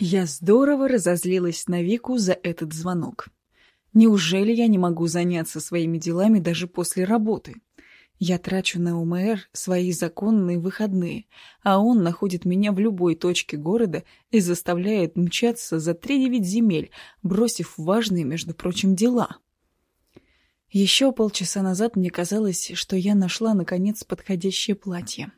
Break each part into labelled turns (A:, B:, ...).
A: Я здорово разозлилась на Вику за этот звонок. Неужели я не могу заняться своими делами даже после работы? Я трачу на УМР свои законные выходные, а он находит меня в любой точке города и заставляет мчаться за три-девять земель, бросив важные, между прочим, дела. Еще полчаса назад мне казалось, что я нашла, наконец, подходящее платье.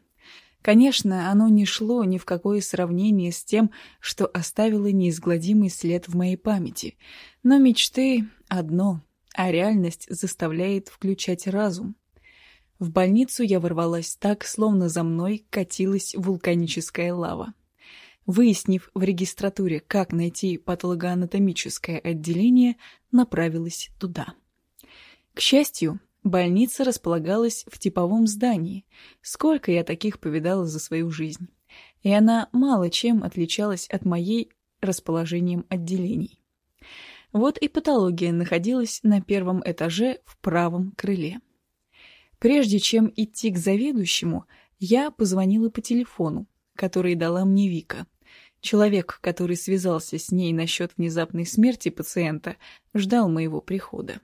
A: Конечно, оно не шло ни в какое сравнение с тем, что оставило неизгладимый след в моей памяти. Но мечты — одно, а реальность заставляет включать разум. В больницу я ворвалась так, словно за мной катилась вулканическая лава. Выяснив в регистратуре, как найти патологоанатомическое отделение, направилась туда. К счастью, Больница располагалась в типовом здании. Сколько я таких повидала за свою жизнь. И она мало чем отличалась от моей расположением отделений. Вот и патология находилась на первом этаже в правом крыле. Прежде чем идти к заведующему, я позвонила по телефону, который дала мне Вика. Человек, который связался с ней насчет внезапной смерти пациента, ждал моего прихода.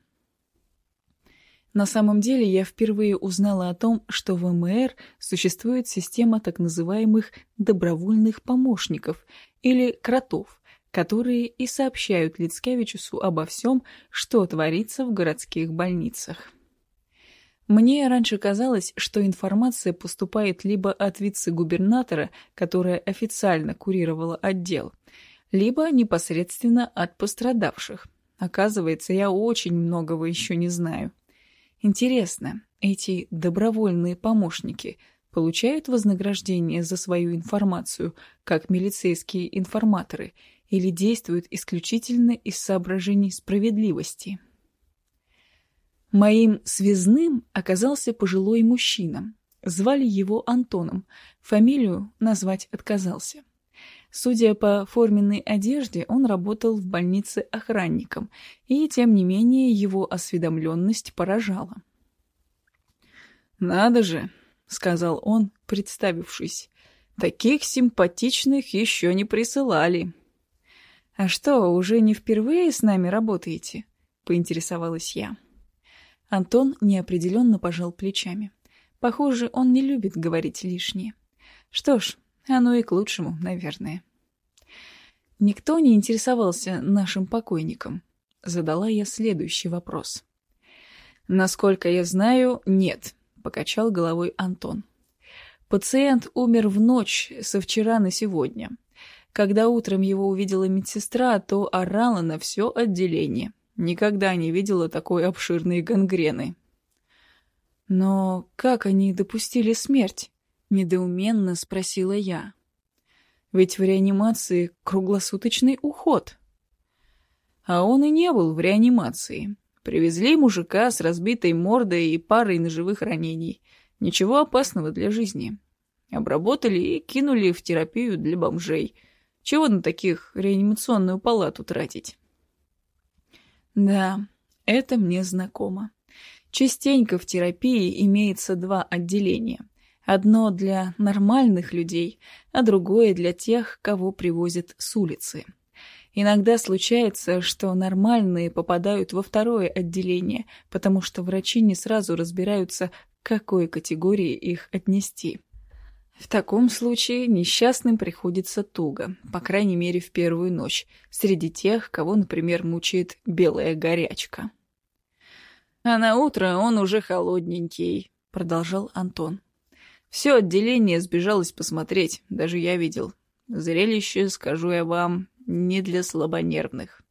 A: На самом деле я впервые узнала о том, что в МР существует система так называемых добровольных помощников или кротов, которые и сообщают Лицкевичусу обо всем, что творится в городских больницах. Мне раньше казалось, что информация поступает либо от вице-губернатора, которая официально курировала отдел, либо непосредственно от пострадавших. Оказывается, я очень многого еще не знаю. Интересно, эти добровольные помощники получают вознаграждение за свою информацию, как милицейские информаторы, или действуют исключительно из соображений справедливости? Моим связным оказался пожилой мужчина. Звали его Антоном, фамилию назвать отказался. Судя по форменной одежде, он работал в больнице охранником, и, тем не менее, его осведомленность поражала. «Надо же», — сказал он, представившись, — «таких симпатичных еще не присылали». «А что, уже не впервые с нами работаете?» — поинтересовалась я. Антон неопределенно пожал плечами. Похоже, он не любит говорить лишнее. Что ж, оно и к лучшему, наверное. Никто не интересовался нашим покойником. Задала я следующий вопрос. Насколько я знаю, нет, покачал головой Антон. Пациент умер в ночь со вчера на сегодня. Когда утром его увидела медсестра, то орала на все отделение. Никогда не видела такой обширной гангрены. Но как они допустили смерть? — недоуменно спросила я. «Ведь в реанимации круглосуточный уход». А он и не был в реанимации. Привезли мужика с разбитой мордой и парой ножевых ранений. Ничего опасного для жизни. Обработали и кинули в терапию для бомжей. Чего на таких реанимационную палату тратить? Да, это мне знакомо. Частенько в терапии имеется два отделения — Одно для нормальных людей, а другое для тех, кого привозят с улицы. Иногда случается, что нормальные попадают во второе отделение, потому что врачи не сразу разбираются, к какой категории их отнести. В таком случае несчастным приходится туго, по крайней мере в первую ночь, среди тех, кого, например, мучает белая горячка. «А на утро он уже холодненький», — продолжал Антон. Все отделение сбежалось посмотреть, даже я видел. Зрелище, скажу я вам, не для слабонервных.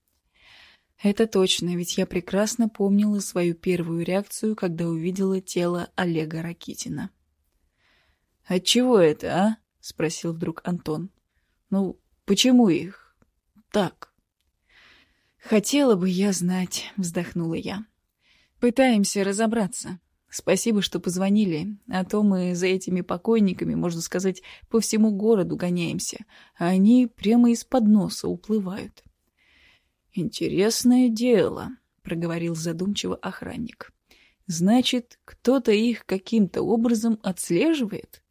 A: Это точно, ведь я прекрасно помнила свою первую реакцию, когда увидела тело Олега Ракитина. «Отчего это, а?» — спросил вдруг Антон. «Ну, почему их так?» «Хотела бы я знать», — вздохнула я. «Пытаемся разобраться. Спасибо, что позвонили, а то мы за этими покойниками, можно сказать, по всему городу гоняемся, а они прямо из-под носа уплывают. «Интересное дело», — проговорил задумчиво охранник. «Значит, кто-то их каким-то образом отслеживает?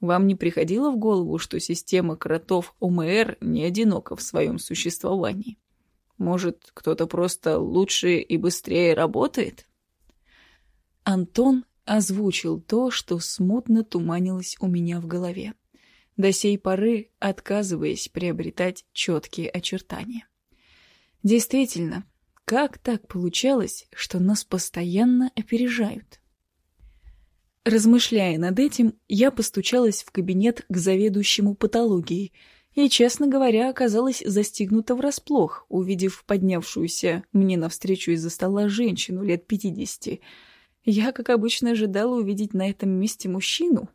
A: Вам не приходило в голову, что система кротов ОМР не одинока в своем существовании? Может, кто-то просто лучше и быстрее работает? Антон озвучил то, что смутно туманилось у меня в голове, до сей поры отказываясь приобретать четкие очертания. Действительно, как так получалось, что нас постоянно опережают? Размышляя над этим, я постучалась в кабинет к заведующему патологией и, честно говоря, оказалась застигнута врасплох, увидев поднявшуюся мне навстречу из-за стола женщину лет пятидесяти. Я, как обычно, ожидала увидеть на этом месте мужчину.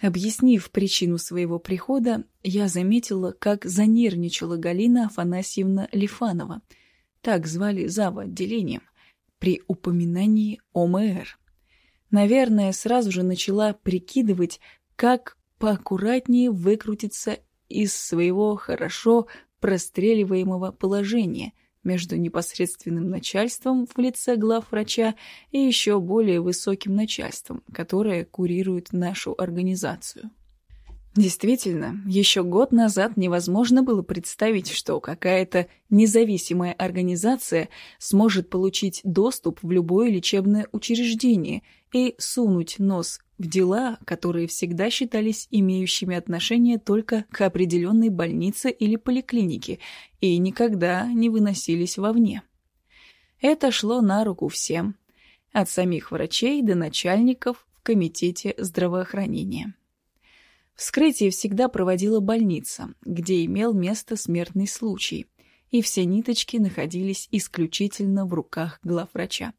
A: Объяснив причину своего прихода, я заметила, как занервничала Галина Афанасьевна Лифанова, так звали зава отделением, при упоминании ОМР. Наверное, сразу же начала прикидывать, как поаккуратнее выкрутиться из своего хорошо простреливаемого положения между непосредственным начальством в лице главврача и еще более высоким начальством, которое курирует нашу организацию. Действительно, еще год назад невозможно было представить, что какая-то независимая организация сможет получить доступ в любое лечебное учреждение и сунуть нос в дела, которые всегда считались имеющими отношение только к определенной больнице или поликлинике и никогда не выносились вовне. Это шло на руку всем, от самих врачей до начальников в Комитете здравоохранения. Вскрытие всегда проводила больница, где имел место смертный случай, и все ниточки находились исключительно в руках главврача.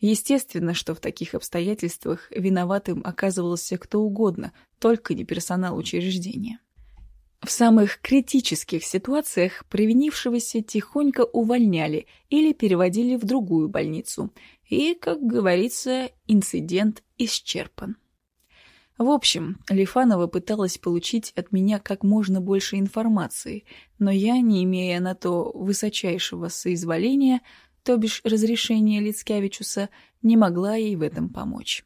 A: Естественно, что в таких обстоятельствах виноватым оказывался кто угодно, только не персонал учреждения. В самых критических ситуациях провинившегося тихонько увольняли или переводили в другую больницу, и, как говорится, инцидент исчерпан. В общем, Лифанова пыталась получить от меня как можно больше информации, но я, не имея на то высочайшего соизволения, то бишь разрешения Лицкевичуса, не могла ей в этом помочь.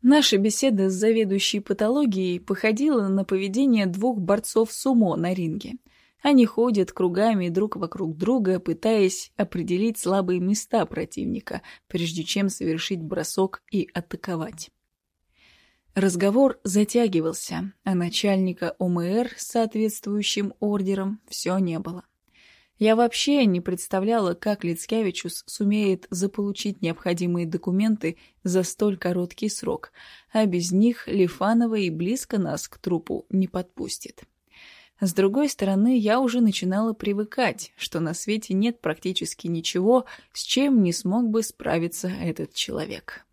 A: Наша беседа с заведующей патологией походила на поведение двух борцов сумо на ринге. Они ходят кругами друг вокруг друга, пытаясь определить слабые места противника, прежде чем совершить бросок и атаковать. Разговор затягивался, а начальника ОМР с соответствующим ордером все не было. Я вообще не представляла, как Лицкевичус сумеет заполучить необходимые документы за столь короткий срок, а без них Лифанова и близко нас к трупу не подпустит. С другой стороны, я уже начинала привыкать, что на свете нет практически ничего, с чем не смог бы справиться этот человек.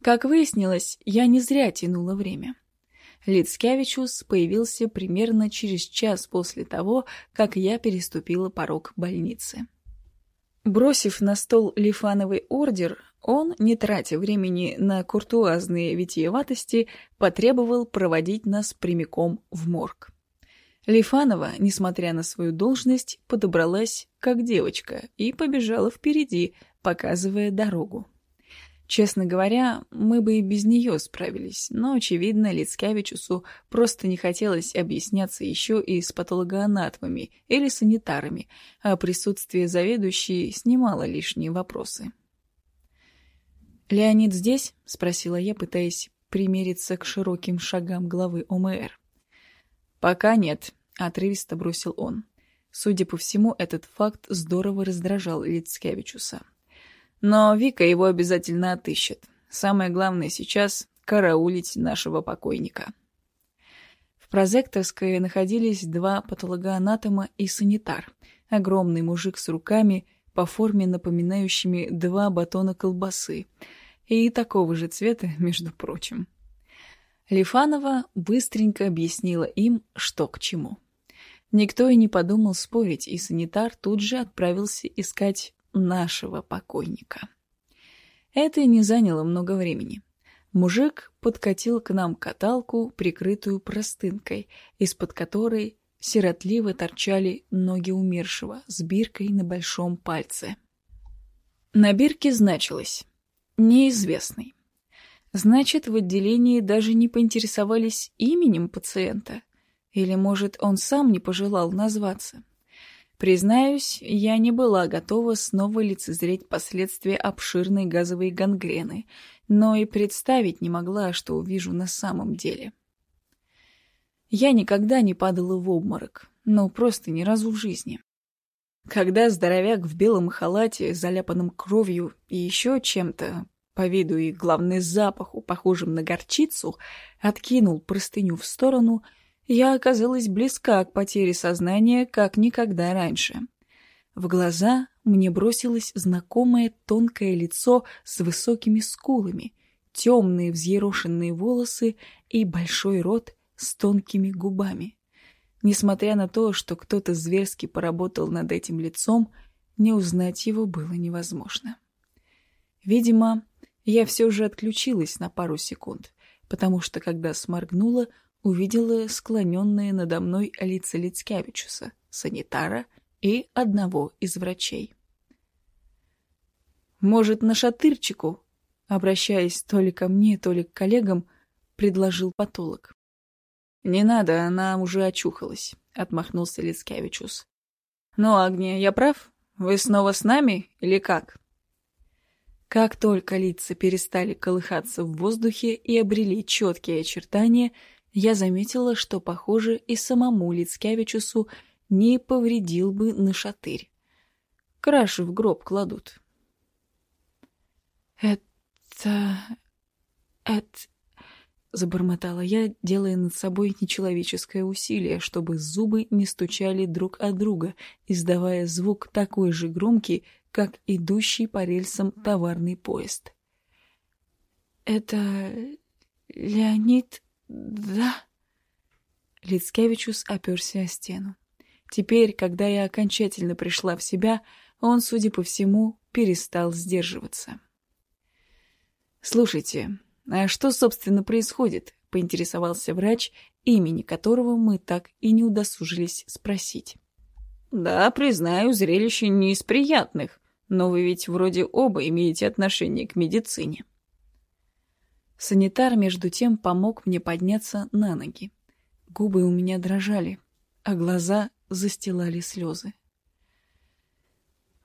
A: Как выяснилось, я не зря тянула время. Лицкевичус появился примерно через час после того, как я переступила порог больницы. Бросив на стол лифановый ордер, он, не тратя времени на куртуазные витиеватости, потребовал проводить нас прямиком в морг. Лифанова, несмотря на свою должность, подобралась как девочка и побежала впереди, показывая дорогу. Честно говоря, мы бы и без нее справились, но, очевидно, Лицкевичусу просто не хотелось объясняться еще и с патологоанатомами или санитарами, а присутствие заведующей снимало лишние вопросы. «Леонид здесь?» — спросила я, пытаясь примериться к широким шагам главы ОМР. «Пока нет», — отрывисто бросил он. Судя по всему, этот факт здорово раздражал Лицкевичуса. Но Вика его обязательно отыщет. Самое главное сейчас — караулить нашего покойника. В прозекторской находились два патологоанатома и санитар. Огромный мужик с руками, по форме напоминающими два батона колбасы. И такого же цвета, между прочим. Лифанова быстренько объяснила им, что к чему. Никто и не подумал спорить, и санитар тут же отправился искать нашего покойника. Это не заняло много времени. Мужик подкатил к нам каталку, прикрытую простынкой, из-под которой сиротливо торчали ноги умершего с биркой на большом пальце. На бирке значилось «Неизвестный». Значит, в отделении даже не поинтересовались именем пациента. Или, может, он сам не пожелал назваться. Признаюсь, я не была готова снова лицезреть последствия обширной газовой гангрены, но и представить не могла, что увижу на самом деле. Я никогда не падала в обморок, но просто ни разу в жизни. Когда здоровяк в белом халате, заляпанном кровью и еще чем-то, по виду и, главное, запаху, похожим на горчицу, откинул простыню в сторону — я оказалась близка к потере сознания, как никогда раньше. В глаза мне бросилось знакомое тонкое лицо с высокими скулами, темные взъерошенные волосы и большой рот с тонкими губами. Несмотря на то, что кто-то зверски поработал над этим лицом, не узнать его было невозможно. Видимо, я все же отключилась на пару секунд, потому что, когда сморгнула, увидела склоненные надо мной лица Лицкевичуса, санитара и одного из врачей. «Может, на шатырчику?» Обращаясь то ли ко мне, то ли к коллегам, предложил патолог. «Не надо, она уже очухалась», — отмахнулся Лицкевичус. «Ну, Агния, я прав? Вы снова с нами или как?» Как только лица перестали колыхаться в воздухе и обрели четкие очертания — я заметила, что, похоже, и самому Лицкевичусу не повредил бы на шатырь. Краши в гроб кладут. «Это... это...» — забормотала я, делая над собой нечеловеческое усилие, чтобы зубы не стучали друг от друга, издавая звук такой же громкий, как идущий по рельсам товарный поезд. «Это... Леонид «Да». Лицкевичус оперся о стену. Теперь, когда я окончательно пришла в себя, он, судя по всему, перестал сдерживаться. «Слушайте, а что, собственно, происходит?» — поинтересовался врач, имени которого мы так и не удосужились спросить. «Да, признаю, зрелище не из приятных, но вы ведь вроде оба имеете отношение к медицине». Санитар, между тем, помог мне подняться на ноги. Губы у меня дрожали, а глаза застилали слезы.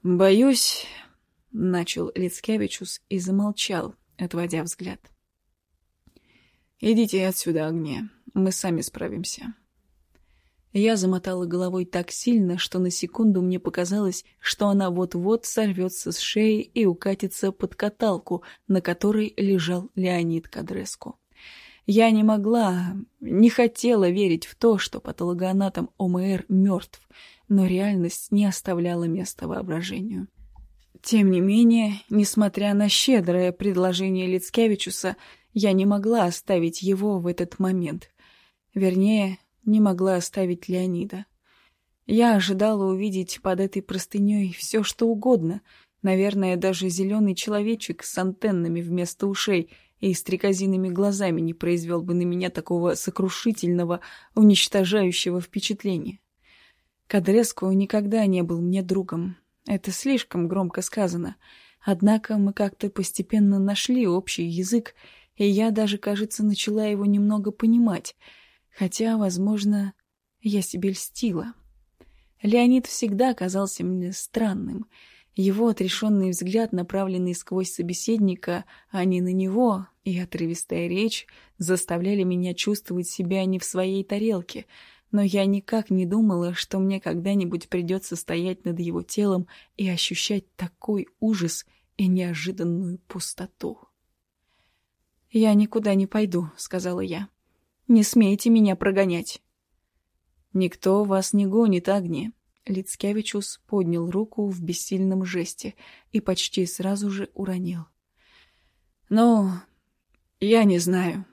A: «Боюсь...» — начал Лицкевичус и замолчал, отводя взгляд. «Идите отсюда, Агния, мы сами справимся». Я замотала головой так сильно, что на секунду мне показалось, что она вот-вот сорвется с шеи и укатится под каталку, на которой лежал Леонид Кадреску. Я не могла, не хотела верить в то, что патологоанатом ОМР мертв, но реальность не оставляла места воображению. Тем не менее, несмотря на щедрое предложение Лицкевичуса, я не могла оставить его в этот момент. Вернее, не могла оставить Леонида. Я ожидала увидеть под этой простыней все, что угодно, наверное, даже зеленый человечек с антеннами вместо ушей и стрекозиными глазами не произвел бы на меня такого сокрушительного, уничтожающего впечатления. Кадреску никогда не был мне другом. Это слишком громко сказано. Однако мы как-то постепенно нашли общий язык, и я даже, кажется, начала его немного понимать — Хотя, возможно, я себе льстила. Леонид всегда казался мне странным. Его отрешенный взгляд, направленный сквозь собеседника, а не на него, и отрывистая речь заставляли меня чувствовать себя не в своей тарелке, но я никак не думала, что мне когда-нибудь придется стоять над его телом и ощущать такой ужас и неожиданную пустоту. «Я никуда не пойду», — сказала я. Не смейте меня прогонять. Никто вас не гонит, Агни. Лицкевичус поднял руку в бессильном жесте и почти сразу же уронил. Но я не знаю.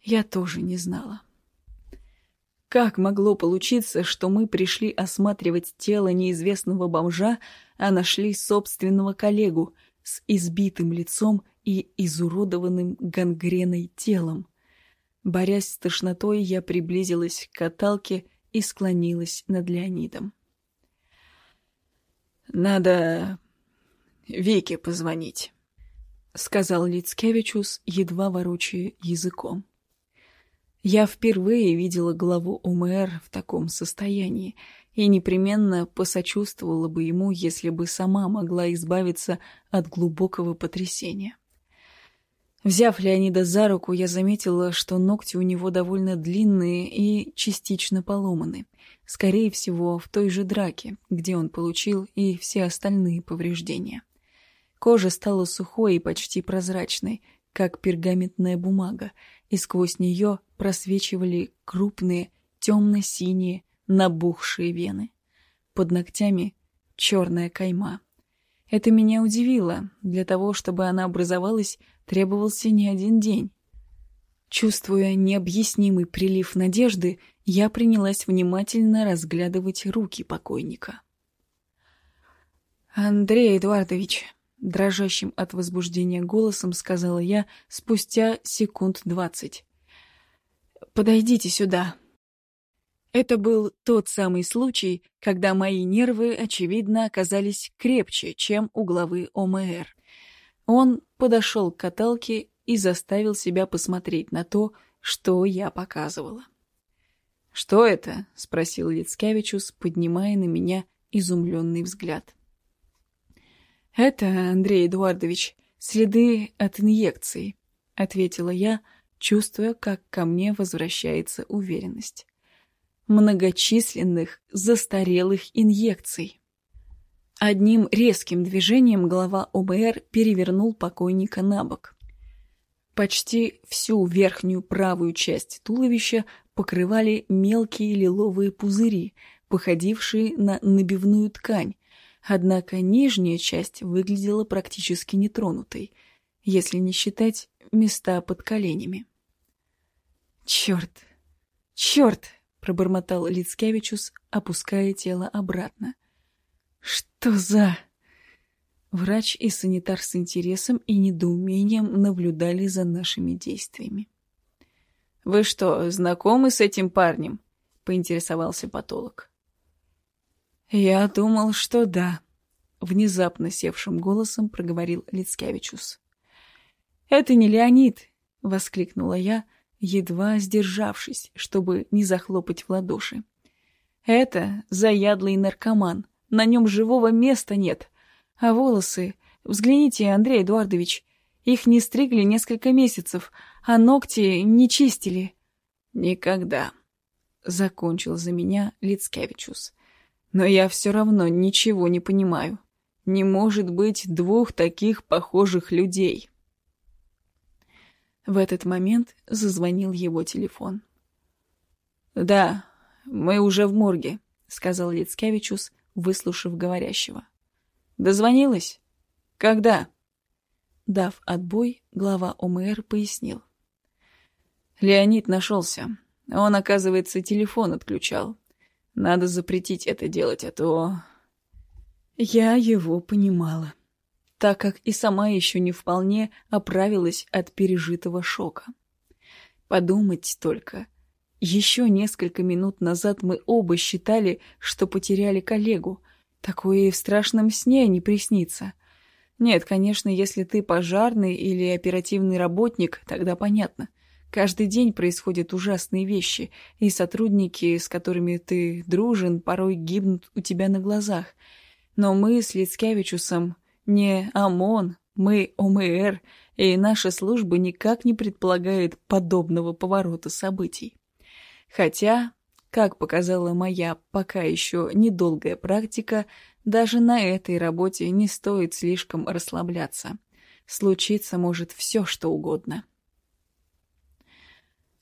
A: Я тоже не знала. Как могло получиться, что мы пришли осматривать тело неизвестного бомжа, а нашли собственного коллегу с избитым лицом и изуродованным гангреной телом? Борясь с тошнотой, я приблизилась к каталке и склонилась над Леонидом. «Надо Вике позвонить», — сказал Лицкевичус, едва ворочая языком. Я впервые видела главу ОМР в таком состоянии и непременно посочувствовала бы ему, если бы сама могла избавиться от глубокого потрясения. Взяв Леонида за руку, я заметила, что ногти у него довольно длинные и частично поломаны. Скорее всего, в той же драке, где он получил и все остальные повреждения. Кожа стала сухой и почти прозрачной, как пергаментная бумага, и сквозь нее просвечивали крупные, темно-синие, набухшие вены. Под ногтями черная кайма. Это меня удивило. Для того, чтобы она образовалась, требовался не один день. Чувствуя необъяснимый прилив надежды, я принялась внимательно разглядывать руки покойника. «Андрей Эдуардович», дрожащим от возбуждения голосом сказала я спустя секунд двадцать. «Подойдите сюда». Это был тот самый случай, когда мои нервы, очевидно, оказались крепче, чем у главы ОМР. Он подошел к каталке и заставил себя посмотреть на то, что я показывала. «Что это?» — спросил Лицкевичус, поднимая на меня изумленный взгляд. «Это, Андрей Эдуардович, следы от инъекций», — ответила я, чувствуя, как ко мне возвращается уверенность. «Многочисленных застарелых инъекций». Одним резким движением глава ОБР перевернул покойника на бок. Почти всю верхнюю правую часть туловища покрывали мелкие лиловые пузыри, походившие на набивную ткань, Однако нижняя часть выглядела практически нетронутой, если не считать места под коленями. «Черт! Черт!» — пробормотал Лицкевичус, опуская тело обратно. «Что за...» Врач и санитар с интересом и недоумением наблюдали за нашими действиями. «Вы что, знакомы с этим парнем?» — поинтересовался патолог. «Я думал, что да», — внезапно севшим голосом проговорил Лицкевичус. «Это не Леонид!» — воскликнула я, едва сдержавшись, чтобы не захлопать в ладоши. «Это заядлый наркоман. На нем живого места нет. А волосы... Взгляните, Андрей Эдуардович, их не стригли несколько месяцев, а ногти не чистили». «Никогда», — закончил за меня Лицкевичус. Но я все равно ничего не понимаю. Не может быть двух таких похожих людей. В этот момент зазвонил его телефон. «Да, мы уже в морге», — сказал Лицкевичус, выслушав говорящего. «Дозвонилась? Когда?» Дав отбой, глава ОМР пояснил. Леонид нашелся. Он, оказывается, телефон отключал. Надо запретить это делать, а то... Я его понимала, так как и сама еще не вполне оправилась от пережитого шока. Подумать только. Еще несколько минут назад мы оба считали, что потеряли коллегу. Такое и в страшном сне не приснится. Нет, конечно, если ты пожарный или оперативный работник, тогда понятно — Каждый день происходят ужасные вещи, и сотрудники, с которыми ты дружен, порой гибнут у тебя на глазах. Но мы с Лицкевичусом не ОМОН, мы ОМР, и наша служба никак не предполагает подобного поворота событий. Хотя, как показала моя пока еще недолгая практика, даже на этой работе не стоит слишком расслабляться. Случиться может все, что угодно.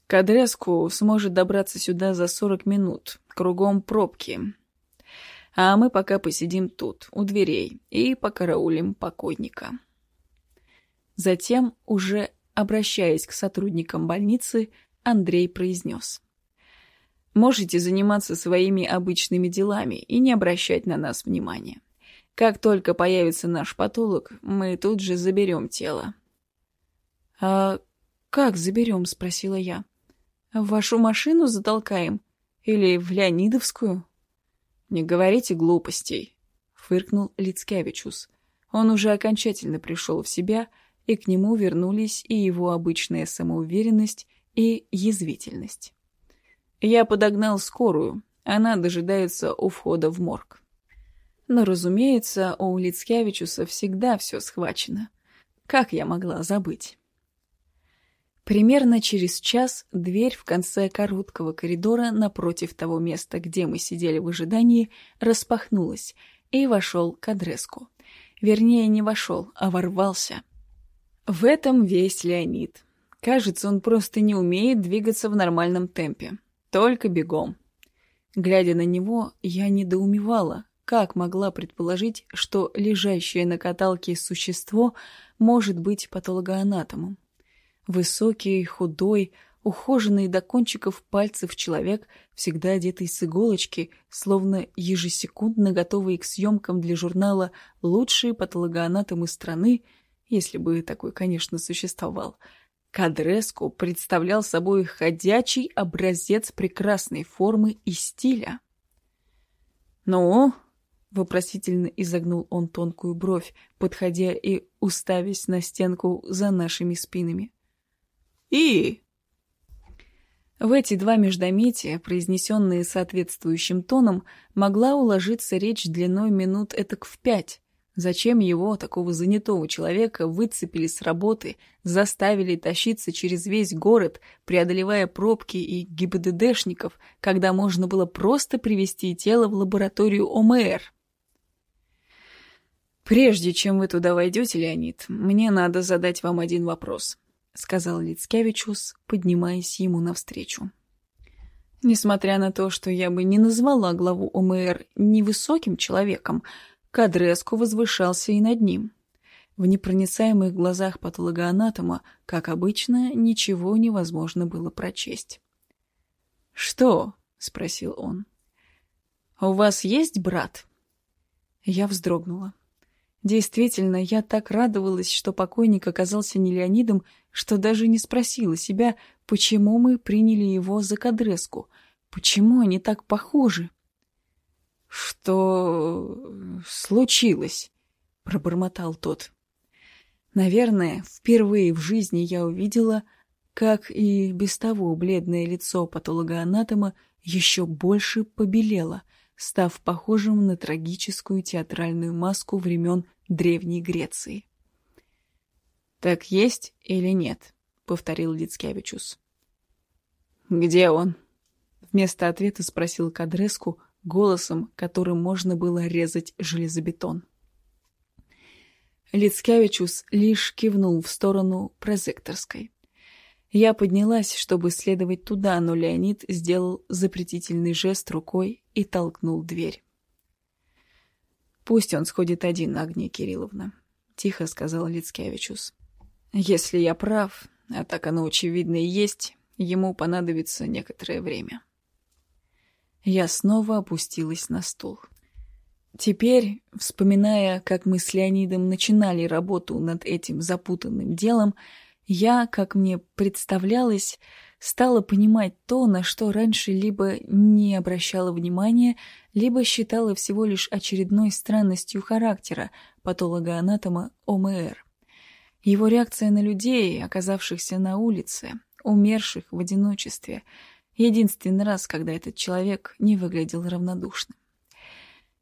A: Кадреску сможет добраться сюда за сорок минут, кругом пробки. А мы пока посидим тут, у дверей, и покараулим покойника. Затем, уже обращаясь к сотрудникам больницы, Андрей произнес. «Можете заниматься своими обычными делами и не обращать на нас внимания. Как только появится наш патолог, мы тут же заберем тело». «А как заберем?» — спросила я. В вашу машину затолкаем? Или в Леонидовскую?» «Не говорите глупостей», — фыркнул Лицкевичус. Он уже окончательно пришел в себя и к нему вернулись и его обычная самоуверенность, и язвительность. Я подогнал скорую, она дожидается у входа в морг. Но, разумеется, у Лицкевичуса всегда все схвачено. Как я могла забыть? Примерно через час дверь в конце короткого коридора напротив того места, где мы сидели в ожидании, распахнулась, и вошел Кадреску. Вернее, не вошел, а ворвался. В этом весь Леонид. Кажется, он просто не умеет двигаться в нормальном темпе. Только бегом. Глядя на него, я недоумевала, как могла предположить, что лежащее на каталке существо может быть патологоанатомом. Высокий, худой, ухоженный до кончиков пальцев человек, всегда одетый с иголочки, словно ежесекундно готовый к съемкам для журнала «Лучшие патологоанатомы страны», если бы такой, конечно, существовал, Кадреску представлял собой ходячий образец прекрасной формы и стиля. «Ну?» — вопросительно изогнул он тонкую бровь, подходя и уставясь на стенку за нашими спинами. «И?» В эти два междометия, произнесенные соответствующим тоном, могла уложиться речь длиной минут этак в пять. Зачем его, такого занятого человека, выцепили с работы, заставили тащиться через весь город, преодолевая пробки и ГИБДДшников, когда можно было просто привести тело в лабораторию ОМР? «Прежде чем вы туда войдете, Леонид, мне надо задать вам один вопрос», — сказал Лицкевичус, поднимаясь ему навстречу. Несмотря на то, что я бы не назвала главу ОМР невысоким человеком, Кадреску возвышался и над ним. В непроницаемых глазах патологоанатома, как обычно, ничего невозможно было прочесть. «Что?» — спросил он. «У вас есть брат?» Я вздрогнула. Действительно, я так радовалась, что покойник оказался не Леонидом, что даже не спросила себя, почему мы приняли его за кадреску, почему они так похожи. «Что случилось?» — пробормотал тот. Наверное, впервые в жизни я увидела, как и без того бледное лицо патологоанатома еще больше побелело — став похожим на трагическую театральную маску времен Древней Греции. «Так есть или нет?» — повторил Лицкевичус. «Где он?» — вместо ответа спросил Кадреску голосом, которым можно было резать железобетон. Лицкевичус лишь кивнул в сторону прозекторской. Я поднялась, чтобы следовать туда, но Леонид сделал запретительный жест рукой и толкнул дверь. «Пусть он сходит один, Агния Кирилловна», — тихо сказал Лицкевичус. «Если я прав, а так оно очевидно и есть, ему понадобится некоторое время». Я снова опустилась на стул. Теперь, вспоминая, как мы с Леонидом начинали работу над этим запутанным делом, я, как мне представлялось, стала понимать то, на что раньше либо не обращала внимания, либо считала всего лишь очередной странностью характера патолога-анатома ОМР. Его реакция на людей, оказавшихся на улице, умерших в одиночестве, единственный раз, когда этот человек не выглядел равнодушным.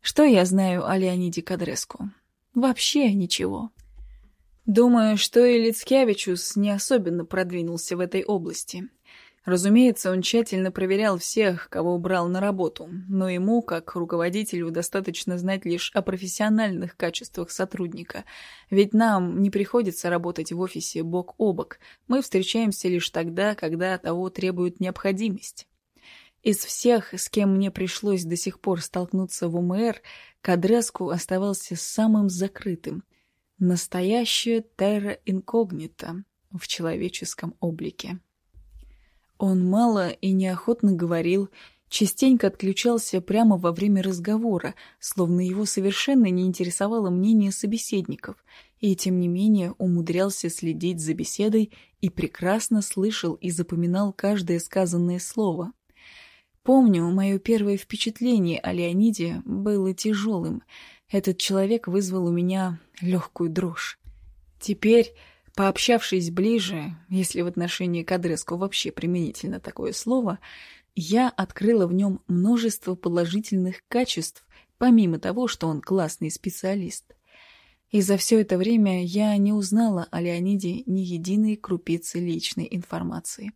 A: Что я знаю о Леониде Кадреску? Вообще ничего. Думаю, что и Лицкевичус не особенно продвинулся в этой области. Разумеется, он тщательно проверял всех, кого брал на работу, но ему, как руководителю, достаточно знать лишь о профессиональных качествах сотрудника. Ведь нам не приходится работать в офисе бок о бок, мы встречаемся лишь тогда, когда того требует необходимость. Из всех, с кем мне пришлось до сих пор столкнуться в УМР, Кадреску оставался самым закрытым — Настоящая терра инкогнита в человеческом облике. Он мало и неохотно говорил, частенько отключался прямо во время разговора, словно его совершенно не интересовало мнение собеседников, и тем не менее умудрялся следить за беседой и прекрасно слышал и запоминал каждое сказанное слово. Помню, мое первое впечатление о Леониде было тяжелым — этот человек вызвал у меня легкую дрожь. Теперь, Пообщавшись ближе, если в отношении Кадреску вообще применительно такое слово, я открыла в нем множество положительных качеств, помимо того, что он классный специалист. И за все это время я не узнала о Леониде ни единой крупицы личной информации.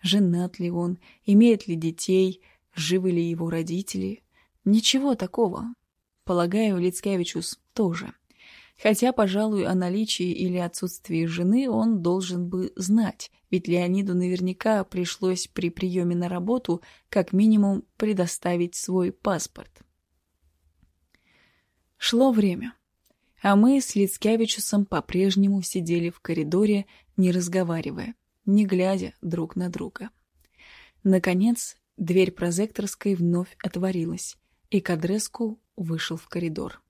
A: Женат ли он, имеет ли детей, живы ли его родители. Ничего такого. Полагаю, Лицкевичус тоже. Хотя, пожалуй, о наличии или отсутствии жены он должен бы знать, ведь Леониду наверняка пришлось при приеме на работу как минимум предоставить свой паспорт. Шло время, а мы с Лицкевичусом по-прежнему сидели в коридоре, не разговаривая, не глядя друг на друга. Наконец, дверь прозекторской вновь отворилась, и Кадреску вышел в коридор.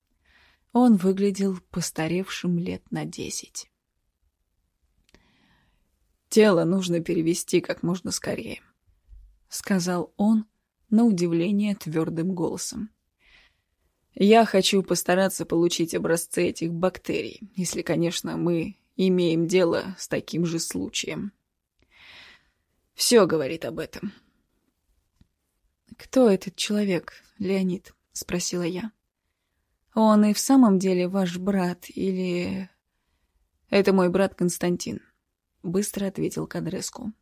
A: Он выглядел постаревшим лет на десять.
B: «Тело нужно перевести как можно скорее», — сказал он, на удивление твердым голосом. «Я хочу постараться получить образцы этих бактерий, если, конечно, мы имеем дело с таким же случаем. Все говорит об этом».
A: «Кто этот человек, Леонид?» — спросила я. Он и в самом деле ваш брат или...
B: Это мой брат Константин, быстро ответил Кадреску.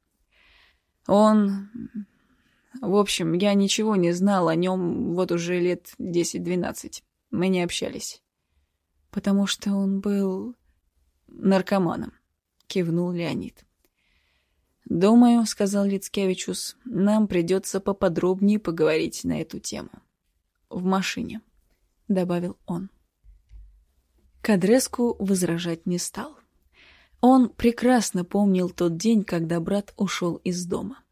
B: Он... В общем, я ничего не знал о нем вот уже лет десять-двенадцать. Мы не общались.
A: Потому что он был...
B: наркоманом, кивнул Леонид.
A: «Думаю, — сказал Лицкевичус, — нам придется поподробнее поговорить на эту тему. В машине». — добавил он. Кадреску возражать не стал. Он прекрасно помнил тот день, когда брат ушел из дома.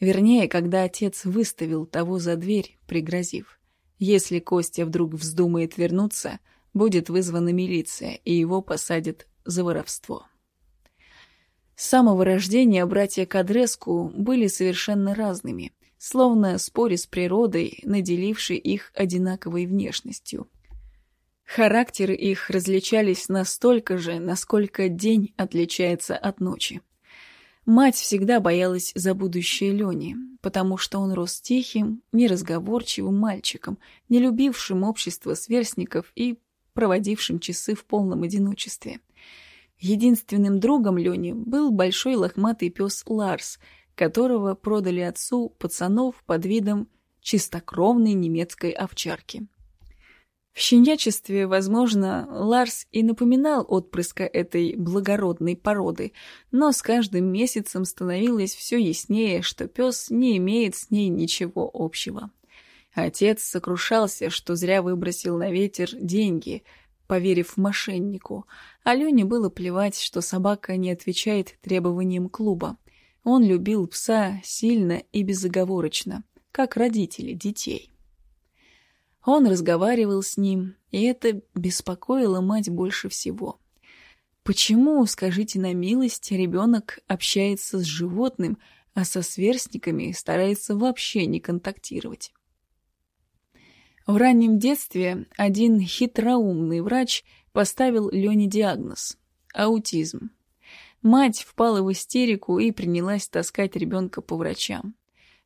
A: Вернее, когда отец выставил того за дверь, пригрозив. Если Костя вдруг вздумает вернуться, будет вызвана милиция, и его посадят за воровство. С самого рождения братья Кадреску были совершенно разными, словно споря с природой, наделившей их одинаковой внешностью. Характеры их различались настолько же, насколько день отличается от ночи. Мать всегда боялась за будущее Лени, потому что он рос тихим, неразговорчивым мальчиком, не любившим общество сверстников и проводившим часы в полном одиночестве. Единственным другом Лени был большой лохматый пес Ларс — которого продали отцу пацанов под видом чистокровной немецкой овчарки. В щенячестве, возможно, Ларс и напоминал отпрыска этой благородной породы, но с каждым месяцем становилось все яснее, что пес не имеет с ней ничего общего. Отец сокрушался, что зря выбросил на ветер деньги, поверив мошеннику, а Лене было плевать, что собака не отвечает требованиям клуба. Он любил пса сильно и безоговорочно, как родители детей. Он разговаривал с ним, и это беспокоило мать больше всего. Почему, скажите на милость, ребенок общается с животным, а со сверстниками старается вообще не контактировать? В раннем детстве один хитроумный врач поставил Лене диагноз – аутизм. Мать впала в истерику и принялась таскать ребенка по врачам.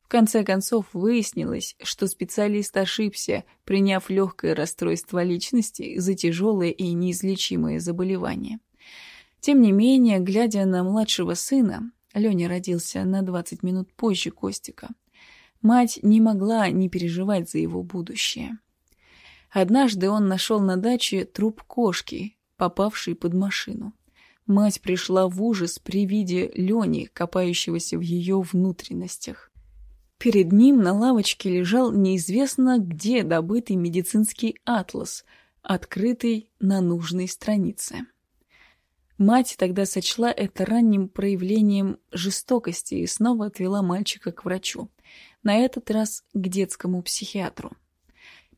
A: В конце концов выяснилось, что специалист ошибся, приняв легкое расстройство личности за тяжелое и неизлечимое заболевание. Тем не менее, глядя на младшего сына, Леня родился на 20 минут позже Костика, мать не могла не переживать за его будущее. Однажды он нашел на даче труп кошки, попавшей под машину. Мать пришла в ужас при виде Лени, копающегося в ее внутренностях. Перед ним на лавочке лежал неизвестно где добытый медицинский атлас, открытый на нужной странице. Мать тогда сочла это ранним проявлением жестокости и снова отвела мальчика к врачу, на этот раз к детскому психиатру.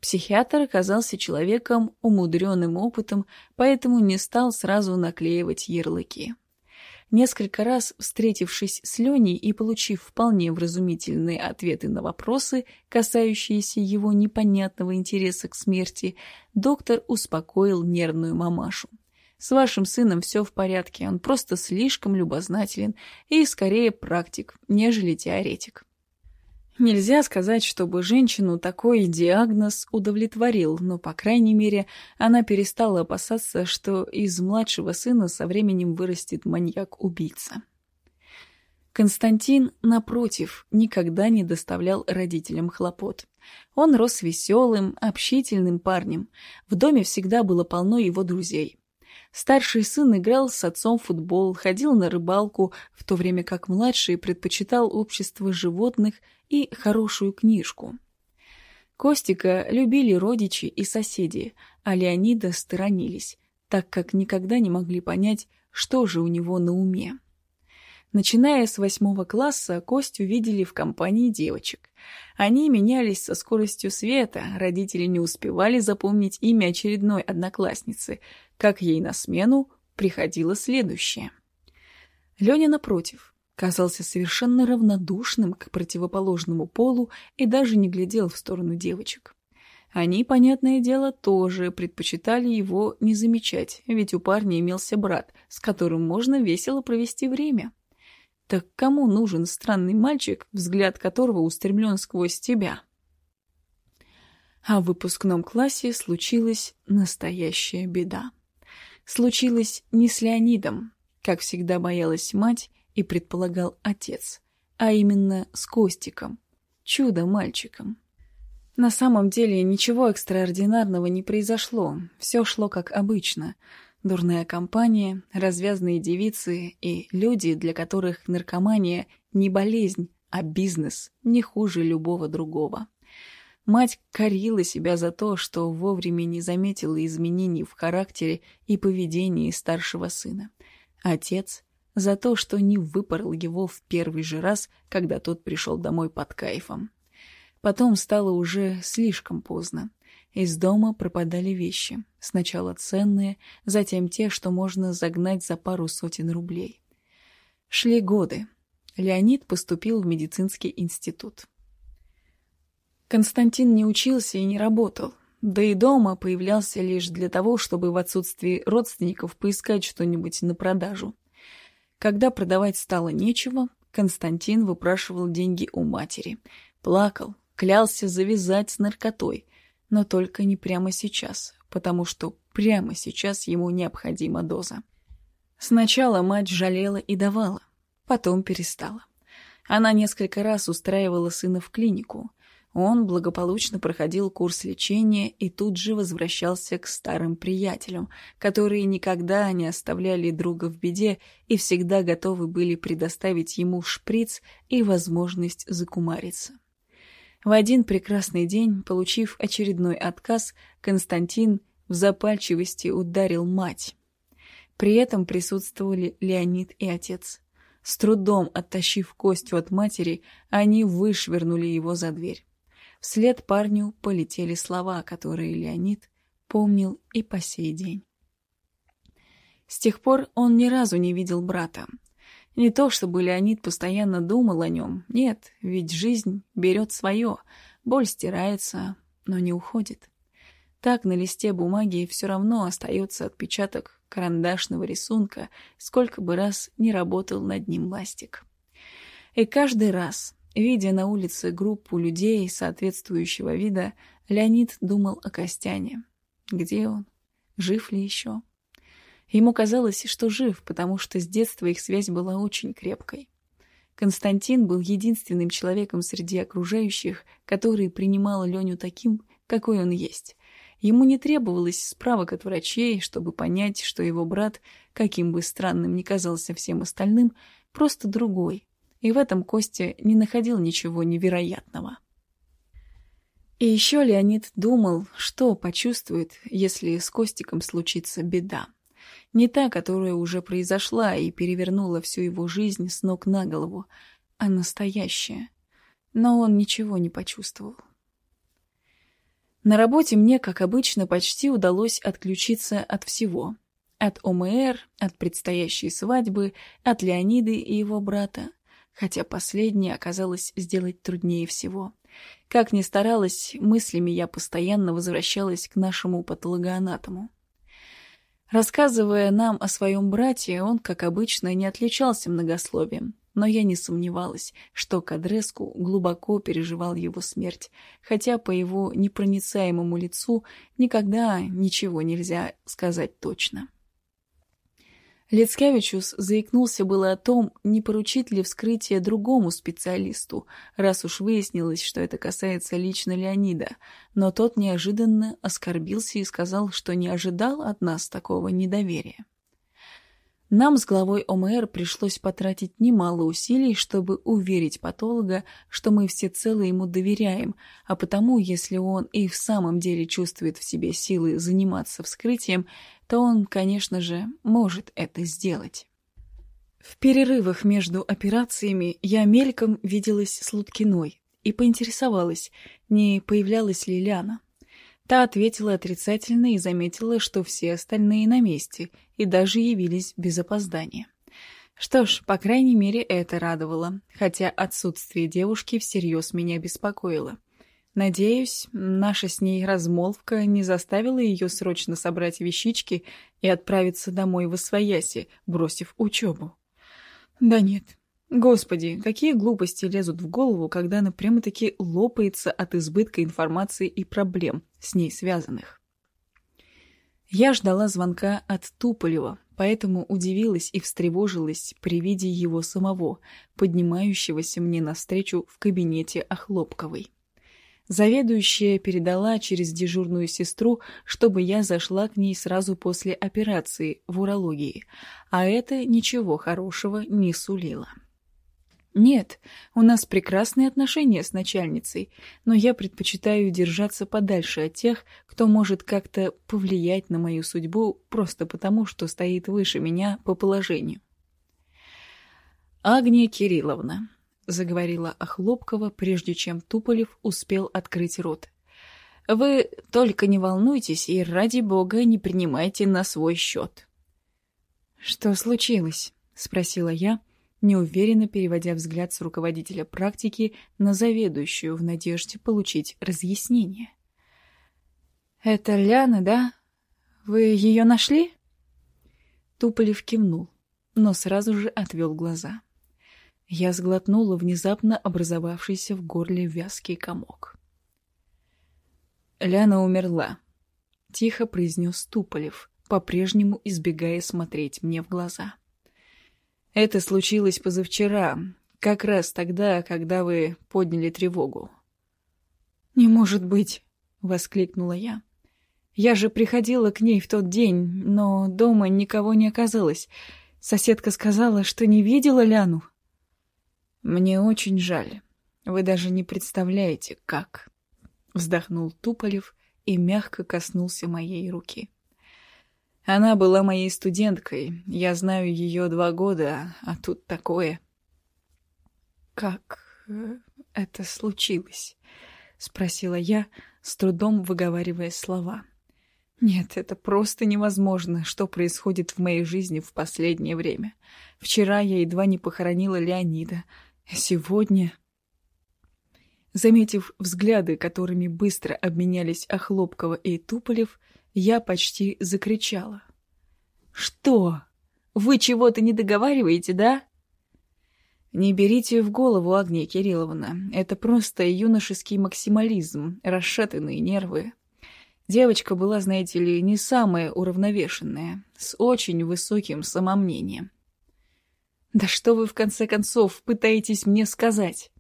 A: Психиатр оказался человеком умудренным опытом, поэтому не стал сразу наклеивать ярлыки. Несколько раз встретившись с Леней и получив вполне вразумительные ответы на вопросы, касающиеся его непонятного интереса к смерти, доктор успокоил нервную мамашу. С вашим сыном все в порядке, он просто слишком любознателен и скорее практик, нежели теоретик. Нельзя сказать, чтобы женщину такой диагноз удовлетворил, но, по крайней мере, она перестала опасаться, что из младшего сына со временем вырастет маньяк-убийца. Константин, напротив, никогда не доставлял родителям хлопот. Он рос веселым, общительным парнем. В доме всегда было полно его друзей. Старший сын играл с отцом в футбол, ходил на рыбалку, в то время как младший предпочитал общество животных и хорошую книжку. Костика любили родичи и соседи, а Леонида сторонились, так как никогда не могли понять, что же у него на уме. Начиная с восьмого класса, Костю видели в компании девочек. Они менялись со скоростью света, родители не успевали запомнить имя очередной одноклассницы, как ей на смену приходило следующее. Леня, напротив, казался совершенно равнодушным к противоположному полу и даже не глядел в сторону девочек. Они, понятное дело, тоже предпочитали его не замечать, ведь у парня имелся брат, с которым можно весело провести время. Так кому нужен странный мальчик, взгляд которого устремлен сквозь тебя? А в выпускном классе случилась настоящая беда. Случилось не с Леонидом, как всегда боялась мать и предполагал отец, а именно с Костиком, чудо-мальчиком. На самом деле ничего экстраординарного не произошло, все шло как обычно — Дурная компания, развязные девицы и люди, для которых наркомания не болезнь, а бизнес, не хуже любого другого. Мать корила себя за то, что вовремя не заметила изменений в характере и поведении старшего сына. Отец — за то, что не выпорол его в первый же раз, когда тот пришел домой под кайфом. Потом стало уже слишком поздно. Из дома пропадали вещи. Сначала ценные, затем те, что можно загнать за пару сотен рублей. Шли годы. Леонид поступил в медицинский институт. Константин не учился и не работал, да и дома появлялся лишь для того, чтобы в отсутствии родственников поискать что-нибудь на продажу. Когда продавать стало нечего, Константин выпрашивал деньги у матери. Плакал, клялся завязать с наркотой, но только не прямо сейчас, потому что прямо сейчас ему необходима доза. Сначала мать жалела и давала, потом перестала. Она несколько раз устраивала сына в клинику. Он благополучно проходил курс лечения и тут же возвращался к старым приятелям, которые никогда не оставляли друга в беде и всегда готовы были предоставить ему шприц и возможность закумариться. В один прекрасный день, получив очередной отказ, Константин в запальчивости ударил мать. При этом присутствовали Леонид и отец. С трудом оттащив Костю от матери, они вышвырнули его за дверь. Вслед парню полетели слова, которые Леонид помнил и по сей день. С тех пор он ни разу не видел брата, не то чтобы Леонид постоянно думал о нем, нет, ведь жизнь берет свое, боль стирается, но не уходит. Так на листе бумаги все равно остается отпечаток карандашного рисунка, сколько бы раз не работал над ним ластик. И каждый раз, видя на улице группу людей соответствующего вида, Леонид думал о Костяне. Где он? Жив ли еще? Ему казалось, что жив, потому что с детства их связь была очень крепкой. Константин был единственным человеком среди окружающих, который принимал Леню таким, какой он есть. Ему не требовалось справок от врачей, чтобы понять, что его брат, каким бы странным ни казался всем остальным, просто другой. И в этом Костя не находил ничего невероятного. И еще Леонид думал, что почувствует, если с Костиком случится беда. Не та, которая уже произошла и перевернула всю его жизнь с ног на голову, а настоящая. Но он ничего не почувствовал. На работе мне, как обычно, почти удалось отключиться от всего. От ОМР, от предстоящей свадьбы, от Леониды и его брата. Хотя последнее оказалось сделать труднее всего. Как ни старалась, мыслями я постоянно возвращалась к нашему патологоанатому. Рассказывая нам о своем брате, он, как обычно, не отличался многословием, но я не сомневалась, что Кадреску глубоко переживал его смерть, хотя по его непроницаемому лицу никогда ничего нельзя сказать точно. Лицкевичус заикнулся было о том, не поручить ли вскрытие другому специалисту, раз уж выяснилось, что это касается лично Леонида, но тот неожиданно оскорбился и сказал, что не ожидал от нас такого недоверия. Нам с главой ОМР пришлось потратить немало усилий, чтобы уверить патолога, что мы всецело ему доверяем, а потому, если он и в самом деле чувствует в себе силы заниматься вскрытием, то он, конечно же, может это сделать. В перерывах между операциями я мельком виделась с Луткиной и поинтересовалась, не появлялась ли Ляна. Та ответила отрицательно и заметила, что все остальные на месте и даже явились без опоздания. Что ж, по крайней мере, это радовало, хотя отсутствие девушки всерьез меня беспокоило. Надеюсь, наша с ней размолвка не заставила ее срочно собрать вещички и отправиться домой в Освояси, бросив учебу. Да нет, Господи, какие глупости лезут в голову, когда она прямо-таки лопается от избытка информации и проблем, с ней связанных. Я ждала звонка от Туполева, поэтому удивилась и встревожилась при виде его самого, поднимающегося мне навстречу в кабинете Охлопковой. Заведующая передала через дежурную сестру, чтобы я зашла к ней сразу после операции в урологии, а это ничего хорошего не сулило. Нет, у нас прекрасные отношения с начальницей, но я предпочитаю держаться подальше от тех, кто может как-то повлиять на мою судьбу просто потому, что стоит выше меня по положению. «Агния Кирилловна», — заговорила Охлопкова, прежде чем Туполев успел открыть рот. «Вы только не волнуйтесь и, ради бога, не принимайте на свой счет». «Что случилось?» — спросила я, неуверенно переводя взгляд с руководителя практики на заведующую в надежде получить разъяснение. «Это Ляна, да? Вы ее нашли?» Туполев кивнул, но сразу же отвел глаза. Я сглотнула внезапно образовавшийся в горле вязкий комок. «Ляна умерла», — тихо произнес Туполев, по-прежнему избегая смотреть мне в глаза. Это случилось позавчера, как раз тогда, когда вы подняли тревогу. «Не может быть!» — воскликнула я. «Я же приходила к ней в тот день, но дома никого не оказалось. Соседка сказала, что не видела Ляну». «Мне очень жаль. Вы даже не представляете, как...» Вздохнул Туполев и мягко коснулся моей руки. Она была моей студенткой. Я знаю ее два года, а тут такое. Как э, это случилось? Спросила я, с трудом выговаривая слова. Нет, это просто невозможно, что происходит в моей жизни в последнее время. Вчера я едва не похоронила Леонида. Сегодня... Заметив взгляды, которыми быстро обменялись Охлопкова и Туполев, я почти закричала. «Что? Вы чего-то не договариваете, да?» «Не берите в голову, Агния Кирилловна. Это просто юношеский максимализм, расшатанные нервы. Девочка была, знаете ли, не самая уравновешенная, с очень высоким самомнением». «Да что вы, в конце концов, пытаетесь мне сказать?»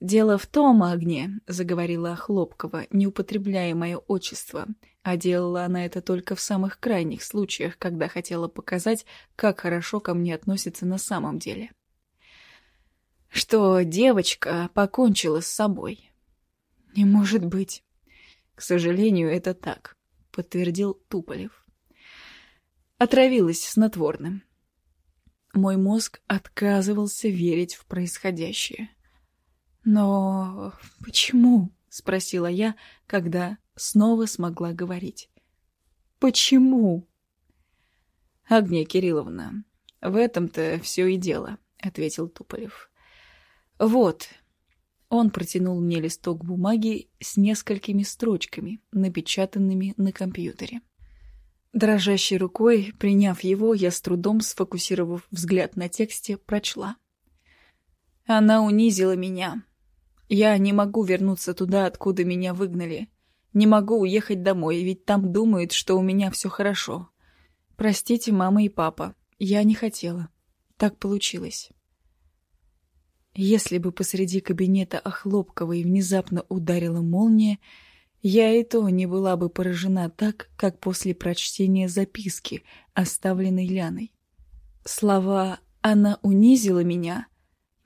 A: «Дело в том, Агния», — заговорила Хлопкова, не употребляя мое отчество, а делала она это только в самых крайних случаях, когда хотела показать, как хорошо ко мне относится на самом деле. «Что девочка покончила с собой». «Не может быть». «К сожалению, это так», — подтвердил Туполев. Отравилась снотворным. Мой мозг отказывался верить в происходящее. «Но почему?» — спросила я, когда снова смогла говорить. «Почему?» «Агния Кирилловна, в этом-то все и дело», — ответил Туполев. «Вот». Он протянул мне листок бумаги с несколькими строчками, напечатанными на компьютере. Дрожащей рукой, приняв его, я с трудом, сфокусировав взгляд на тексте, прочла. Она унизила меня. Я не могу вернуться туда, откуда меня выгнали. Не могу уехать домой, ведь там думают, что у меня все хорошо. Простите, мама и папа. Я не хотела. Так получилось. Если бы посреди кабинета Охлопковой внезапно ударила молния, я и то не была бы поражена так, как после прочтения записки, оставленной Ляной. Слова «она унизила меня»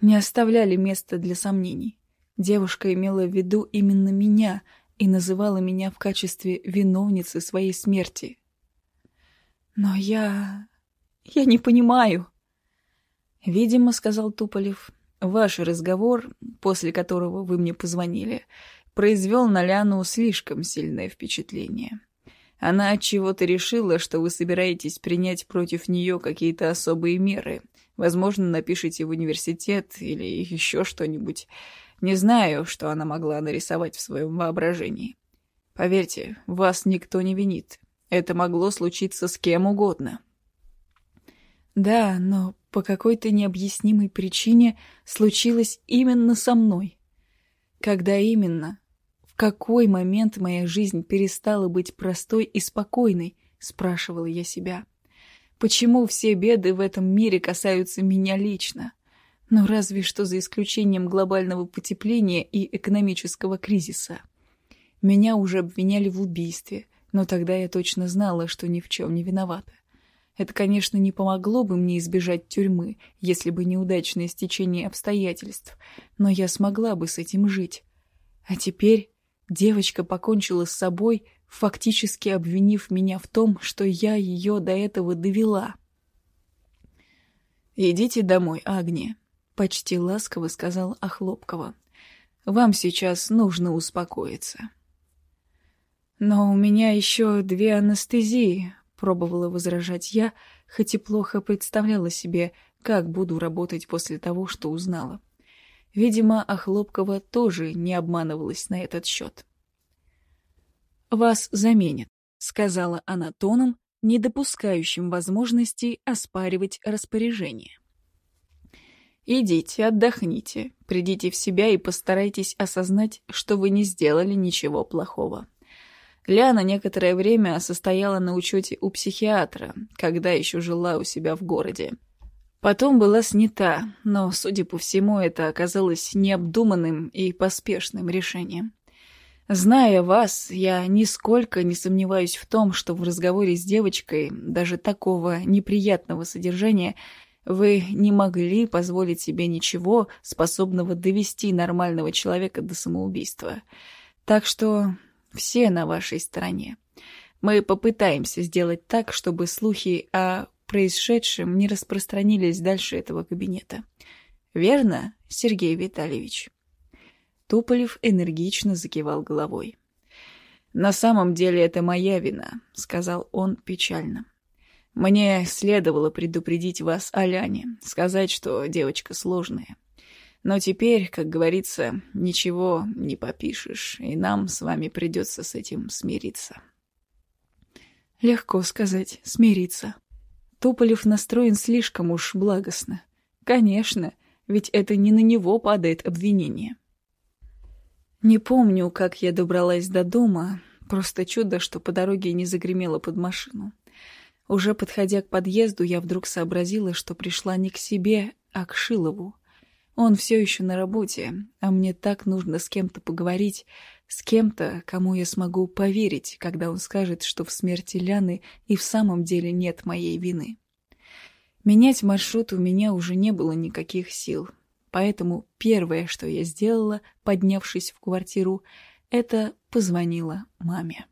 A: не оставляли места для сомнений. Девушка имела в виду именно меня и называла меня в качестве виновницы своей смерти. Но я... я не понимаю. Видимо, сказал Туполев, Ваш разговор, после которого вы мне позвонили, произвел на Ляну слишком сильное впечатление. Она от чего-то решила, что вы собираетесь принять против нее какие-то особые меры. Возможно, напишите в университет или еще что-нибудь. Не знаю, что она могла нарисовать в своем воображении. Поверьте, вас никто не винит. Это могло случиться с кем угодно. Да, но по какой-то необъяснимой причине случилось именно со мной. Когда именно? Какой момент моя жизнь перестала быть простой и спокойной, спрашивала я себя. Почему все беды в этом мире касаются меня лично? Ну, разве что за исключением глобального потепления и экономического кризиса. Меня уже обвиняли в убийстве, но тогда я точно знала, что ни в чем не виновата. Это, конечно, не помогло бы мне избежать тюрьмы, если бы неудачное стечение обстоятельств, но я смогла бы с этим жить. А теперь девочка покончила с собой, фактически обвинив меня в том, что я ее до этого довела. «Идите домой, Агния», — почти ласково сказал Охлопкова. «Вам сейчас нужно успокоиться». «Но у меня еще две анестезии», Пробовала возражать я, хоть и плохо представляла себе, как буду работать после того, что узнала. Видимо, Охлопкова тоже не обманывалась на этот счет. «Вас заменят», — сказала она тоном, не допускающим возможности оспаривать распоряжение. «Идите, отдохните, придите в себя и постарайтесь осознать, что вы не сделали ничего плохого. Ляна некоторое время состояла на учете у психиатра, когда еще жила у себя в городе. Потом была снята, но, судя по всему, это оказалось необдуманным и поспешным решением. Зная вас, я нисколько не сомневаюсь в том, что в разговоре с девочкой, даже такого неприятного содержания, вы не могли позволить себе ничего, способного довести нормального человека до самоубийства. Так что все на вашей стороне. Мы попытаемся сделать так, чтобы слухи о происшедшем не распространились дальше этого кабинета. Верно, Сергей Витальевич?» Туполев энергично закивал головой. «На самом деле это моя вина», — сказал он печально. «Мне следовало предупредить вас о Ляне, сказать, что девочка сложная. Но теперь, как говорится, ничего не попишешь, и нам с вами придется с этим смириться. Легко сказать «смириться». Туполев настроен слишком уж благостно. Конечно, ведь это не на него падает обвинение. Не помню, как я добралась до дома, просто чудо, что по дороге не загремела под машину. Уже подходя к подъезду, я вдруг сообразила, что пришла не к себе, а к Шилову. Он все еще на работе, а мне так нужно с кем-то поговорить, с кем-то, кому я смогу поверить, когда он скажет, что в смерти Ляны и в самом деле нет моей вины. Менять маршрут у меня уже не было никаких сил, поэтому первое, что я сделала, поднявшись в квартиру, это позвонила маме.